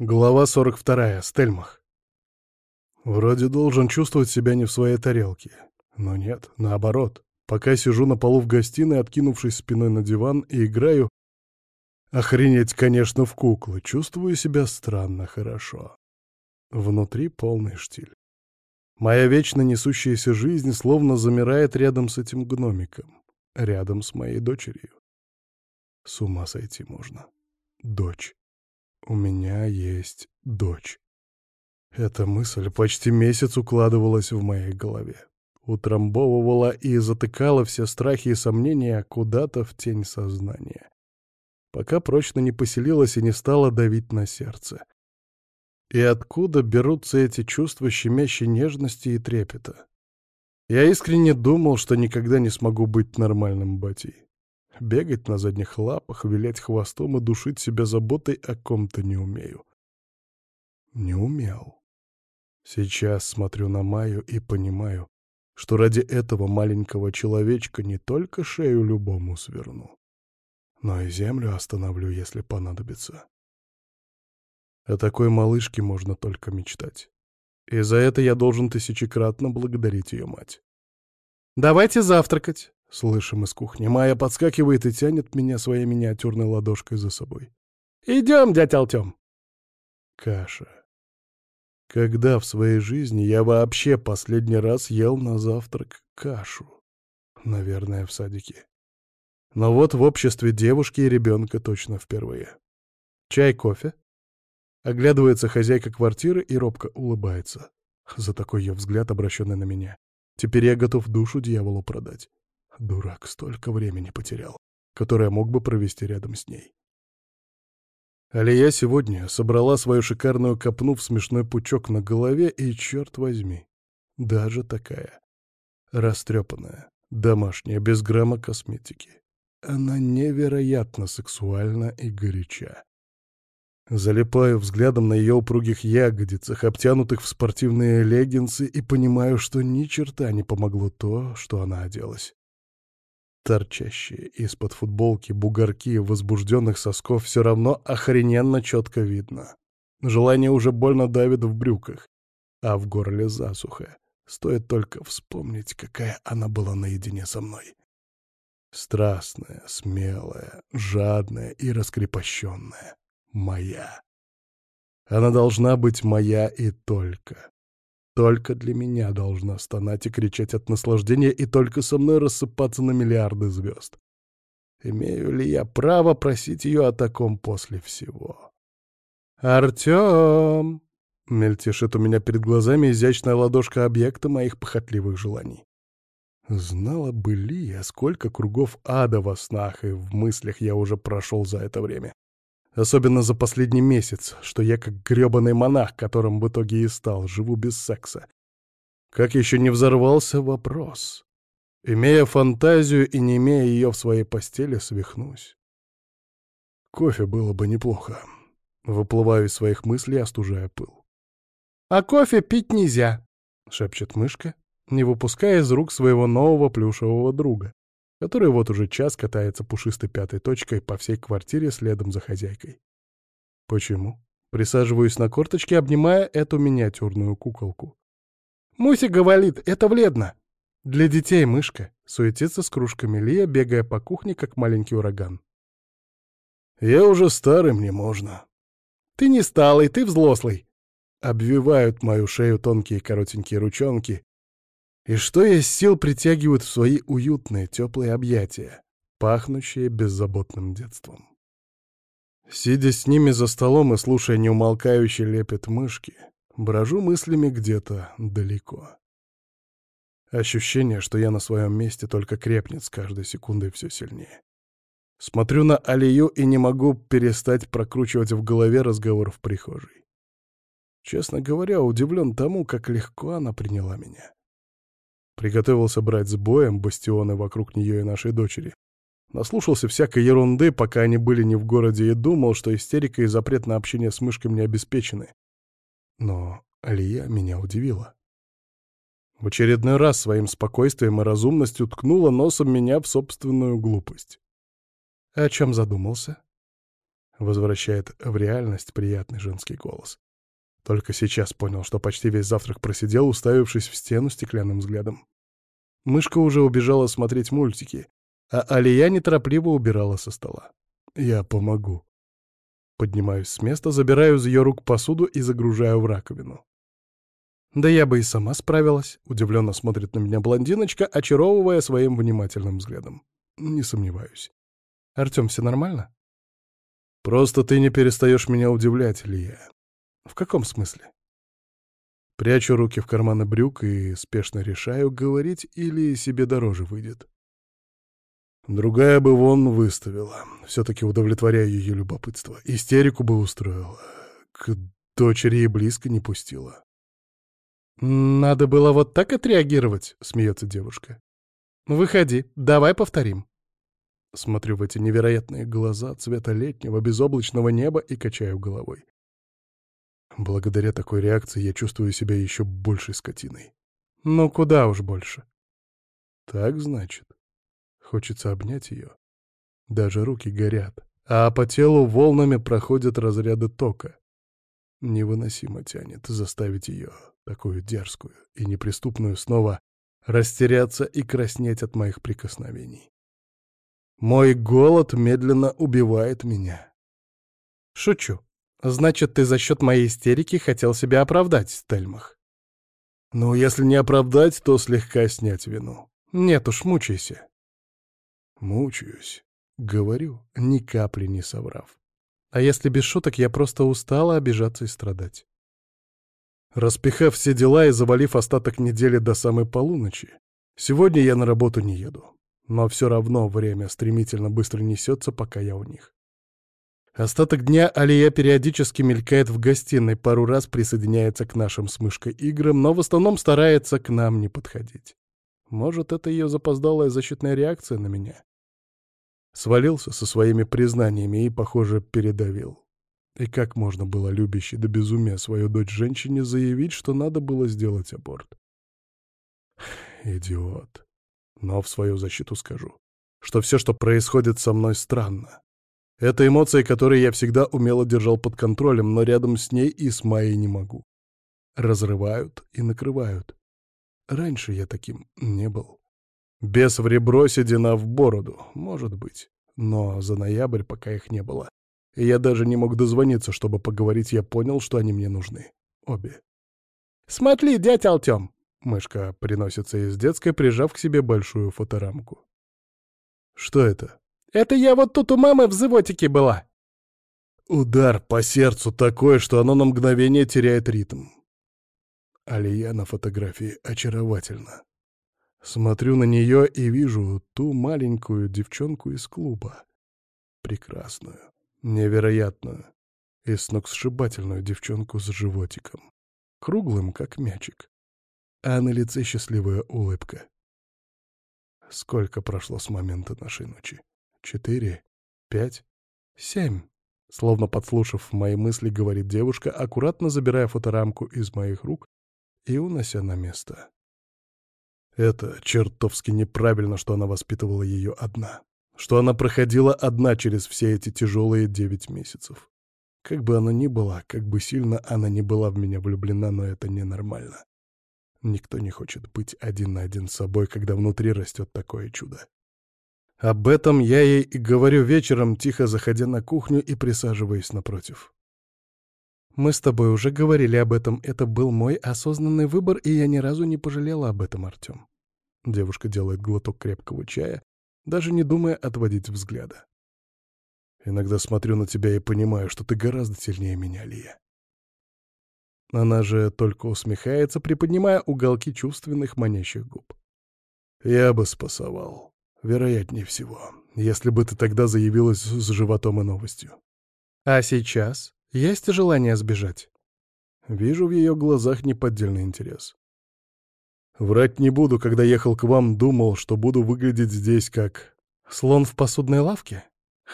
Глава 42. Стельмах. Вроде должен чувствовать себя не в своей тарелке. Но нет, наоборот. Пока сижу на полу в гостиной, откинувшись спиной на диван и играю, охренеть, конечно, в куклы, чувствую себя странно хорошо. Внутри полный штиль. Моя вечно несущаяся жизнь словно замирает рядом с этим гномиком, рядом с моей дочерью. С ума сойти можно. Дочь. У меня есть дочь. Эта мысль почти месяц укладывалась в моей голове. Утрамбовывала и затыкала все страхи и сомнения куда-то в тень сознания. Пока прочно не поселилась и не стала давить на сердце. И откуда берутся эти чувства щемящей нежности и трепета? Я искренне думал, что никогда не смогу быть нормальным батей. Бегать на задних лапах, вилять хвостом и душить себя заботой о ком-то не умею. Не умел. Сейчас смотрю на Майю и понимаю, что ради этого маленького человечка не только шею любому сверну, но и землю остановлю, если понадобится. О такой малышке можно только мечтать. И за это я должен тысячекратно благодарить ее мать. «Давайте завтракать!» Слышим из кухни. Майя подскакивает и тянет меня своей миниатюрной ладошкой за собой. «Идем, дядя Алтем!» Каша. Когда в своей жизни я вообще последний раз ел на завтрак кашу? Наверное, в садике. Но вот в обществе девушки и ребенка точно впервые. Чай, кофе? Оглядывается хозяйка квартиры и робко улыбается. За такой ее взгляд, обращенный на меня. Теперь я готов душу дьяволу продать. Дурак, столько времени потерял, которое мог бы провести рядом с ней. Алия сегодня собрала свою шикарную копну в смешной пучок на голове, и, черт возьми, даже такая, растрепанная, домашняя, без грамма косметики. Она невероятно сексуальна и горяча. Залипаю взглядом на ее упругих ягодицах, обтянутых в спортивные леггинсы, и понимаю, что ни черта не помогло то, что она оделась. Торчащие из-под футболки бугорки возбужденных сосков все равно охрененно четко видно. Желание уже больно давит в брюках, а в горле засуха. Стоит только вспомнить, какая она была наедине со мной. Страстная, смелая, жадная и раскрепощенная. Моя. Она должна быть моя и только. Только для меня должна стонать и кричать от наслаждения и только со мной рассыпаться на миллиарды звезд. Имею ли я право просить ее о таком после всего? «Артем!» — мельтешит у меня перед глазами изящная ладошка объекта моих похотливых желаний. Знала бы Лия, сколько кругов ада во снах и в мыслях я уже прошел за это время. Особенно за последний месяц, что я как грёбаный монах, которым в итоге и стал, живу без секса. Как еще не взорвался вопрос. Имея фантазию и не имея ее в своей постели, свихнусь. Кофе было бы неплохо. Выплываю из своих мыслей, остужая пыл. «А кофе пить нельзя», — шепчет мышка, не выпуская из рук своего нового плюшевого друга который вот уже час катается пушистой пятой точкой по всей квартире следом за хозяйкой. Почему? Присаживаюсь на корточки, обнимая эту миниатюрную куколку. «Муся говорит, это вредно!» «Для детей мышка», — суетится с кружками Лия, бегая по кухне, как маленький ураган. «Я уже старый, мне можно». «Ты не сталый, ты взрослый!» Обвивают мою шею тонкие коротенькие ручонки, и что есть сил притягивают в свои уютные, теплые объятия, пахнущие беззаботным детством. Сидя с ними за столом и слушая неумолкающий лепет мышки, брожу мыслями где-то далеко. Ощущение, что я на своем месте, только крепнет с каждой секундой все сильнее. Смотрю на Алию и не могу перестать прокручивать в голове разговор в прихожей. Честно говоря, удивлен тому, как легко она приняла меня. Приготовился брать с боем бастионы вокруг нее и нашей дочери. Наслушался всякой ерунды, пока они были не в городе, и думал, что истерика и запрет на общение с мышкой мне обеспечены. Но Алия меня удивила. В очередной раз своим спокойствием и разумностью ткнула носом меня в собственную глупость. О чем задумался? Возвращает в реальность приятный женский голос. Только сейчас понял, что почти весь завтрак просидел, уставившись в стену стеклянным взглядом. Мышка уже убежала смотреть мультики, а Алия неторопливо убирала со стола. «Я помогу». Поднимаюсь с места, забираю из ее рук посуду и загружаю в раковину. «Да я бы и сама справилась», — удивленно смотрит на меня блондиночка, очаровывая своим внимательным взглядом. «Не сомневаюсь». «Артем, все нормально?» «Просто ты не перестаешь меня удивлять, Лия». «В каком смысле?» Прячу руки в карманы брюк и спешно решаю, говорить или себе дороже выйдет. Другая бы вон выставила. Все-таки удовлетворяю ее любопытство. Истерику бы устроила. К дочери и близко не пустила. «Надо было вот так отреагировать», — смеется девушка. «Выходи, давай повторим». Смотрю в эти невероятные глаза цвета летнего безоблачного неба и качаю головой. Благодаря такой реакции я чувствую себя еще большей скотиной. Ну куда уж больше. Так значит. Хочется обнять ее. Даже руки горят, а по телу волнами проходят разряды тока. Невыносимо тянет заставить ее, такую дерзкую и неприступную, снова растеряться и краснеть от моих прикосновений. Мой голод медленно убивает меня. Шучу. Значит, ты за счет моей истерики хотел себя оправдать, Стельмах. Ну, если не оправдать, то слегка снять вину. Нет уж, мучайся. Мучаюсь. Говорю, ни капли не соврав. А если без шуток, я просто устала обижаться и страдать. Распихав все дела и завалив остаток недели до самой полуночи, сегодня я на работу не еду. Но все равно время стремительно быстро несется, пока я у них. Остаток дня Алия периодически мелькает в гостиной, пару раз присоединяется к нашим с мышкой играм, но в основном старается к нам не подходить. Может, это ее запоздалая защитная реакция на меня? Свалился со своими признаниями и, похоже, передавил. И как можно было любящей до безумия свою дочь женщине заявить, что надо было сделать аборт? Идиот. Но в свою защиту скажу, что все, что происходит со мной, странно. Это эмоции, которые я всегда умело держал под контролем, но рядом с ней и с Майей не могу. Разрывают и накрывают. Раньше я таким не был. Без в ребро, седина в бороду, может быть. Но за ноябрь пока их не было. И я даже не мог дозвониться, чтобы поговорить, я понял, что они мне нужны. Обе. «Смотри, дядь Алтем!» Мышка приносится из детской, прижав к себе большую фоторамку. «Что это?» «Это я вот тут у мамы в животике была!» Удар по сердцу такой, что оно на мгновение теряет ритм. Алия на фотографии очаровательна. Смотрю на нее и вижу ту маленькую девчонку из клуба. Прекрасную, невероятную и сногсшибательную девчонку с животиком. Круглым, как мячик. А на лице счастливая улыбка. Сколько прошло с момента нашей ночи? Четыре? Пять? Семь? Словно подслушав мои мысли, говорит девушка, аккуратно забирая фоторамку из моих рук и унося на место. Это чертовски неправильно, что она воспитывала ее одна. Что она проходила одна через все эти тяжелые девять месяцев. Как бы она ни была, как бы сильно она не была в меня влюблена, но это ненормально. Никто не хочет быть один на один с собой, когда внутри растет такое чудо. Об этом я ей и говорю вечером, тихо заходя на кухню и присаживаясь напротив. Мы с тобой уже говорили об этом. Это был мой осознанный выбор, и я ни разу не пожалела об этом, Артем. Девушка делает глоток крепкого чая, даже не думая отводить взгляда. Иногда смотрю на тебя и понимаю, что ты гораздо сильнее меня, Лия. Она же только усмехается, приподнимая уголки чувственных манящих губ. Я бы спасовал. Вероятнее всего, если бы ты тогда заявилась с животом и новостью. А сейчас? Есть желание сбежать? Вижу в ее глазах неподдельный интерес. Врать не буду, когда ехал к вам, думал, что буду выглядеть здесь как... Слон в посудной лавке?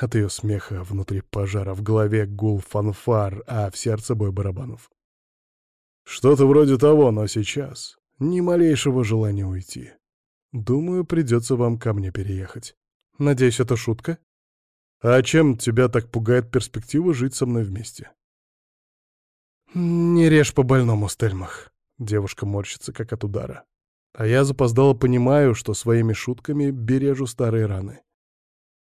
От ее смеха внутри пожара, в голове гул фанфар, а в сердце бой барабанов. Что-то вроде того, но сейчас ни малейшего желания уйти. Думаю, придется вам ко мне переехать. Надеюсь, это шутка? А чем тебя так пугает перспектива жить со мной вместе? «Не режь по больному, Стельмах», — девушка морщится, как от удара. А я запоздало понимаю, что своими шутками бережу старые раны.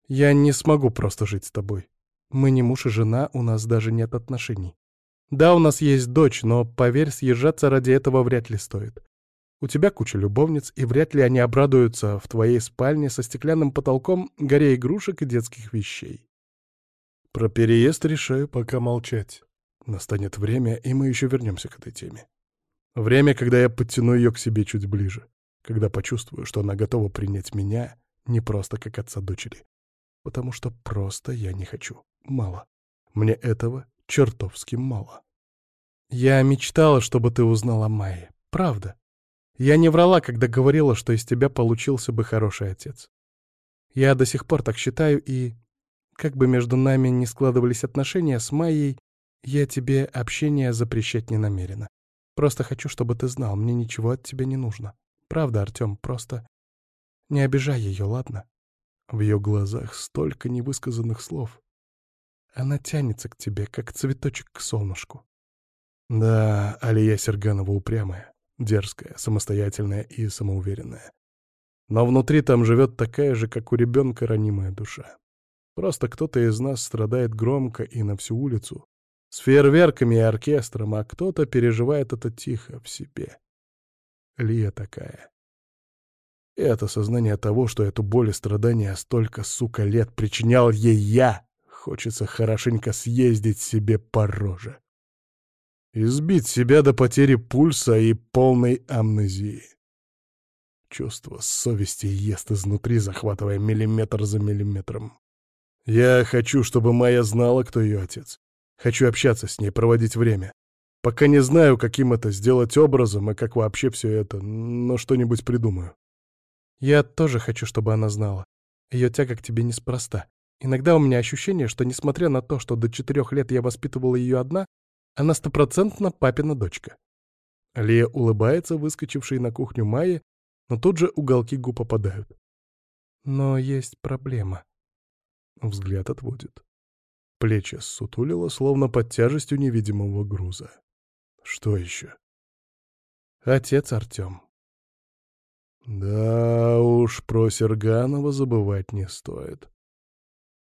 Я не смогу просто жить с тобой. Мы не муж и жена, у нас даже нет отношений. Да, у нас есть дочь, но, поверь, съезжаться ради этого вряд ли стоит. У тебя куча любовниц, и вряд ли они обрадуются в твоей спальне со стеклянным потолком, горе игрушек и детских вещей. Про переезд решаю пока молчать. Настанет время, и мы еще вернемся к этой теме. Время, когда я подтяну ее к себе чуть ближе, когда почувствую, что она готова принять меня не просто как отца дочери, потому что просто я не хочу. Мало. Мне этого чертовски мало. Я мечтала, чтобы ты узнала о Майе. Правда. Я не врала, когда говорила, что из тебя получился бы хороший отец. Я до сих пор так считаю, и... Как бы между нами не складывались отношения с Майей, я тебе общение запрещать не намерена. Просто хочу, чтобы ты знал, мне ничего от тебя не нужно. Правда, Артем, просто не обижай ее, ладно? В ее глазах столько невысказанных слов. Она тянется к тебе, как цветочек к солнышку. Да, Алия Серганова упрямая, дерзкая, самостоятельная и самоуверенная. Но внутри там живет такая же, как у ребенка, ранимая душа. Просто кто-то из нас страдает громко и на всю улицу, с фейерверками и оркестром, а кто-то переживает это тихо в себе. Лия такая. И это сознание того, что эту боль и страдания столько, сука, лет причинял ей я, хочется хорошенько съездить себе по роже. Избить себя до потери пульса и полной амнезии. Чувство совести ест изнутри, захватывая миллиметр за миллиметром. Я хочу, чтобы Майя знала, кто ее отец. Хочу общаться с ней, проводить время. Пока не знаю, каким это сделать образом и как вообще все это, но что-нибудь придумаю. Я тоже хочу, чтобы она знала. Ее тяга к тебе неспроста. Иногда у меня ощущение, что, несмотря на то, что до четырех лет я воспитывала ее одна, она стопроцентно папина дочка. Лия улыбается, выскочившей на кухню Майи, но тут же уголки губ попадают. Но есть проблема. Взгляд отводит. Плечи сутулило, словно под тяжестью невидимого груза. Что еще? Отец Артем. Да уж, про Серганова забывать не стоит.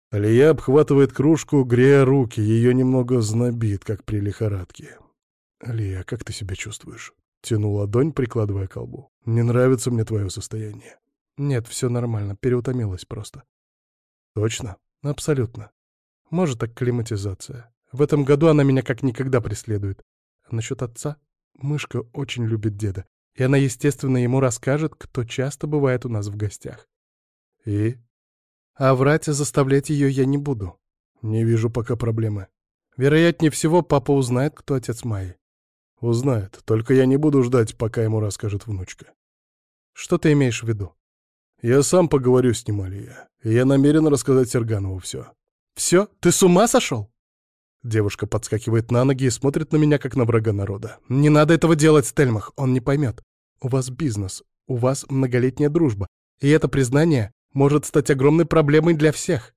Алия обхватывает кружку, грея руки, ее немного знобит, как при лихорадке. «Алия, как ты себя чувствуешь?» Тяну ладонь, прикладывая колбу. «Не нравится мне твое состояние». «Нет, все нормально, переутомилась просто». «Точно?» «Абсолютно. Может, акклиматизация. В этом году она меня как никогда преследует. А насчет отца? Мышка очень любит деда. И она, естественно, ему расскажет, кто часто бывает у нас в гостях. И? А врать и заставлять ее я не буду. Не вижу пока проблемы. Вероятнее всего, папа узнает, кто отец Майи. Узнает, только я не буду ждать, пока ему расскажет внучка. Что ты имеешь в виду? Я сам поговорю с ним, Алия. Я намерен рассказать Серганову все. «Все? Ты с ума сошел?» Девушка подскакивает на ноги и смотрит на меня, как на врага народа. «Не надо этого делать, Стельмах, он не поймет. У вас бизнес, у вас многолетняя дружба, и это признание может стать огромной проблемой для всех».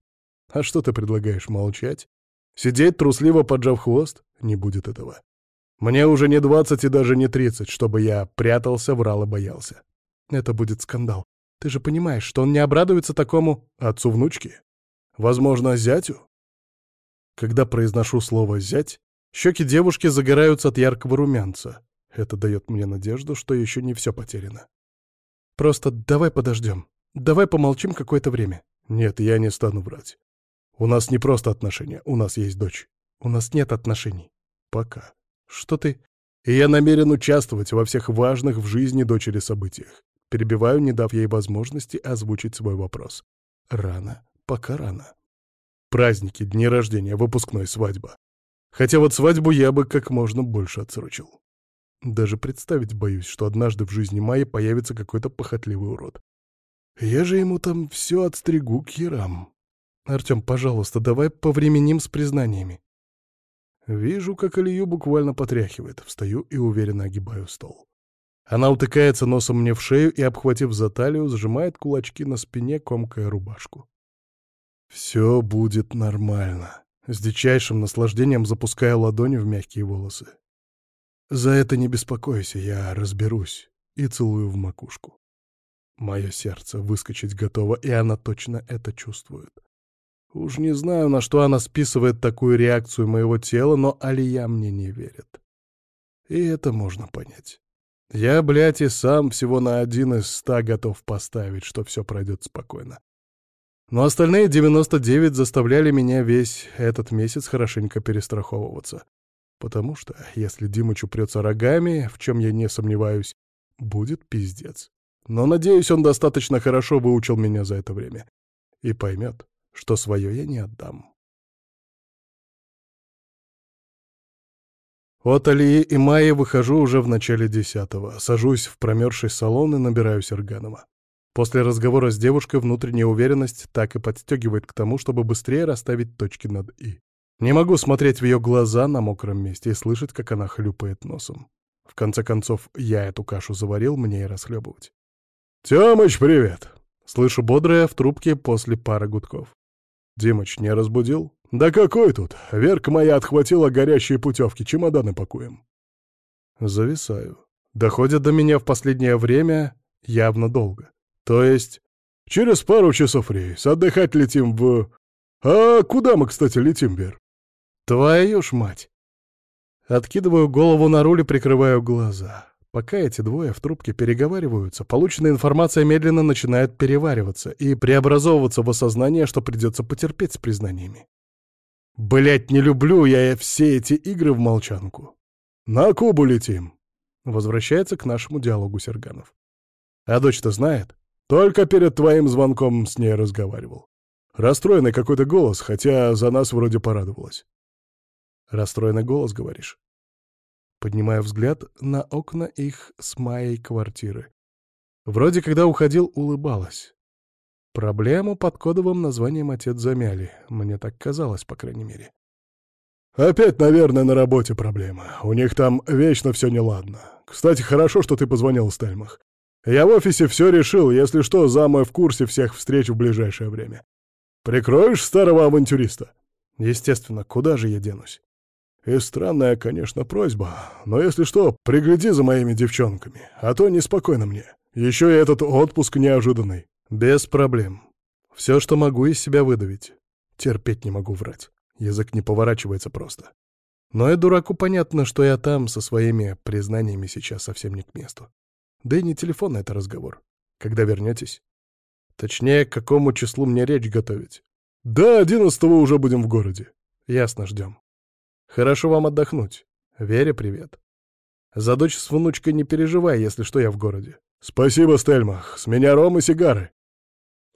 «А что ты предлагаешь, молчать? Сидеть трусливо поджав хвост? Не будет этого. Мне уже не двадцать и даже не тридцать, чтобы я прятался, врал и боялся. Это будет скандал. Ты же понимаешь, что он не обрадуется такому отцу внучки?» Возможно, зятю? Когда произношу слово «зять», щеки девушки загораются от яркого румянца. Это дает мне надежду, что еще не все потеряно. Просто давай подождем. Давай помолчим какое-то время. Нет, я не стану врать. У нас не просто отношения, у нас есть дочь. У нас нет отношений. Пока. Что ты? Я намерен участвовать во всех важных в жизни дочери событиях. Перебиваю, не дав ей возможности озвучить свой вопрос. Рано пока рано. Праздники, дни рождения, выпускной, свадьба. Хотя вот свадьбу я бы как можно больше отсрочил. Даже представить боюсь, что однажды в жизни Майи появится какой-то похотливый урод. Я же ему там все отстригу к херам. Артем, пожалуйста, давай повременим с признаниями. Вижу, как Илью буквально потряхивает. Встаю и уверенно огибаю стол. Она утыкается носом мне в шею и, обхватив за талию, сжимает кулачки на спине, комкая рубашку. Все будет нормально. С дичайшим наслаждением запуская ладони в мягкие волосы. За это не беспокойся, я разберусь. И целую в макушку. Мое сердце выскочить готово, и она точно это чувствует. Уж не знаю, на что она списывает такую реакцию моего тела, но Алия мне не верит. И это можно понять. Я, блядь, и сам всего на один из ста готов поставить, что все пройдет спокойно. Но остальные 99 заставляли меня весь этот месяц хорошенько перестраховываться. Потому что, если Димыч упрется рогами, в чем я не сомневаюсь, будет пиздец. Но, надеюсь, он достаточно хорошо выучил меня за это время. И поймет, что свое я не отдам. От Алии и Майи выхожу уже в начале десятого, сажусь в промерзший салон и набираю Серганова. После разговора с девушкой внутренняя уверенность так и подстегивает к тому, чтобы быстрее расставить точки над «и». Не могу смотреть в ее глаза на мокром месте и слышать, как она хлюпает носом. В конце концов, я эту кашу заварил, мне и расхлебывать. «Тёмыч, привет!» Слышу бодрое в трубке после пары гудков. «Димыч, не разбудил?» «Да какой тут? Верка моя отхватила горящие путевки, чемоданы пакуем». Зависаю. Доходят до меня в последнее время явно долго. То есть через пару часов рейс, отдыхать летим в... А куда мы, кстати, летим, Вер? Твою ж мать! Откидываю голову на руль и прикрываю глаза. Пока эти двое в трубке переговариваются, полученная информация медленно начинает перевариваться и преобразовываться в осознание, что придется потерпеть с признаниями. Блять, не люблю я все эти игры в молчанку. На Кубу летим. Возвращается к нашему диалогу Серганов. А дочь-то знает? Только перед твоим звонком с ней разговаривал. Расстроенный какой-то голос, хотя за нас вроде порадовалась. Расстроенный голос, говоришь? Поднимаю взгляд на окна их с моей квартиры. Вроде когда уходил, улыбалась. Проблему под кодовым названием отец замяли. Мне так казалось, по крайней мере. «Опять, наверное, на работе проблема. У них там вечно все неладно. Кстати, хорошо, что ты позвонил Стельмах. Я в офисе все решил, если что, замы в курсе всех встреч в ближайшее время. Прикроешь старого авантюриста?» «Естественно, куда же я денусь?» И странная, конечно, просьба, но если что, пригляди за моими девчонками, а то неспокойно мне. Еще и этот отпуск неожиданный. Без проблем. Все, что могу из себя выдавить. Терпеть не могу врать. Язык не поворачивается просто. Но и дураку понятно, что я там со своими признаниями сейчас совсем не к месту. Да и не телефон это разговор. Когда вернетесь? Точнее, к какому числу мне речь готовить? Да, одиннадцатого уже будем в городе. Ясно, ждем. Хорошо вам отдохнуть. Вере привет. За дочь с внучкой не переживай, если что, я в городе. Спасибо, Стельмах. С меня ром и сигары.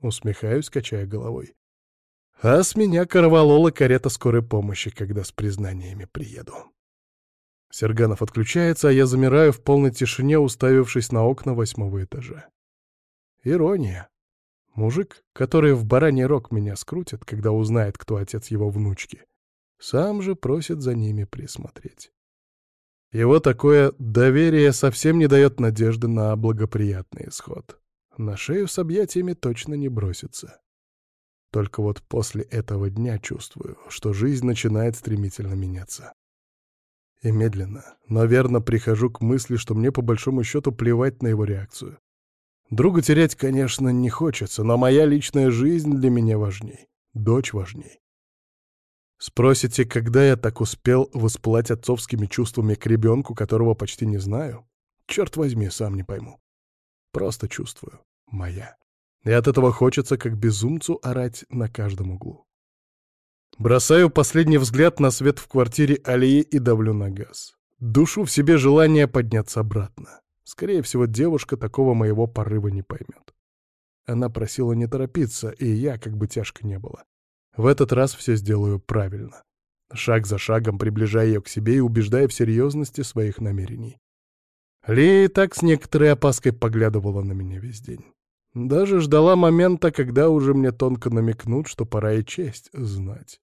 Усмехаюсь, качая головой. А с меня корвалола карета скорой помощи, когда с признаниями приеду. Серганов отключается, а я замираю в полной тишине, уставившись на окна восьмого этажа. Ирония. Мужик, который в бараний рог меня скрутит, когда узнает, кто отец его внучки, сам же просит за ними присмотреть. Его такое доверие совсем не дает надежды на благоприятный исход. На шею с объятиями точно не бросится. Только вот после этого дня чувствую, что жизнь начинает стремительно меняться. И медленно, но верно прихожу к мысли, что мне по большому счету плевать на его реакцию. Друга терять, конечно, не хочется, но моя личная жизнь для меня важней. Дочь важней. Спросите, когда я так успел воспылать отцовскими чувствами к ребенку, которого почти не знаю? Черт возьми, сам не пойму. Просто чувствую. Моя. И от этого хочется, как безумцу, орать на каждом углу. Бросаю последний взгляд на свет в квартире Алии и давлю на газ. Душу в себе желание подняться обратно. Скорее всего, девушка такого моего порыва не поймет. Она просила не торопиться, и я, как бы тяжко не было, в этот раз все сделаю правильно. Шаг за шагом приближая ее к себе и убеждая в серьезности своих намерений. Лея так с некоторой опаской поглядывала на меня весь день. Даже ждала момента, когда уже мне тонко намекнут, что пора и честь знать.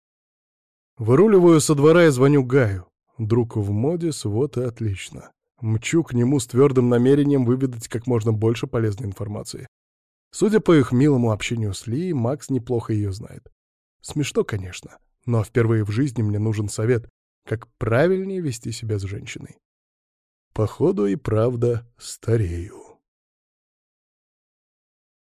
Выруливаю со двора и звоню Гаю. Друг в моде, вот и отлично. Мчу к нему с твердым намерением выведать как можно больше полезной информации. Судя по их милому общению с Ли, Макс неплохо ее знает. Смешно, конечно, но впервые в жизни мне нужен совет, как правильнее вести себя с женщиной. Походу и правда старею.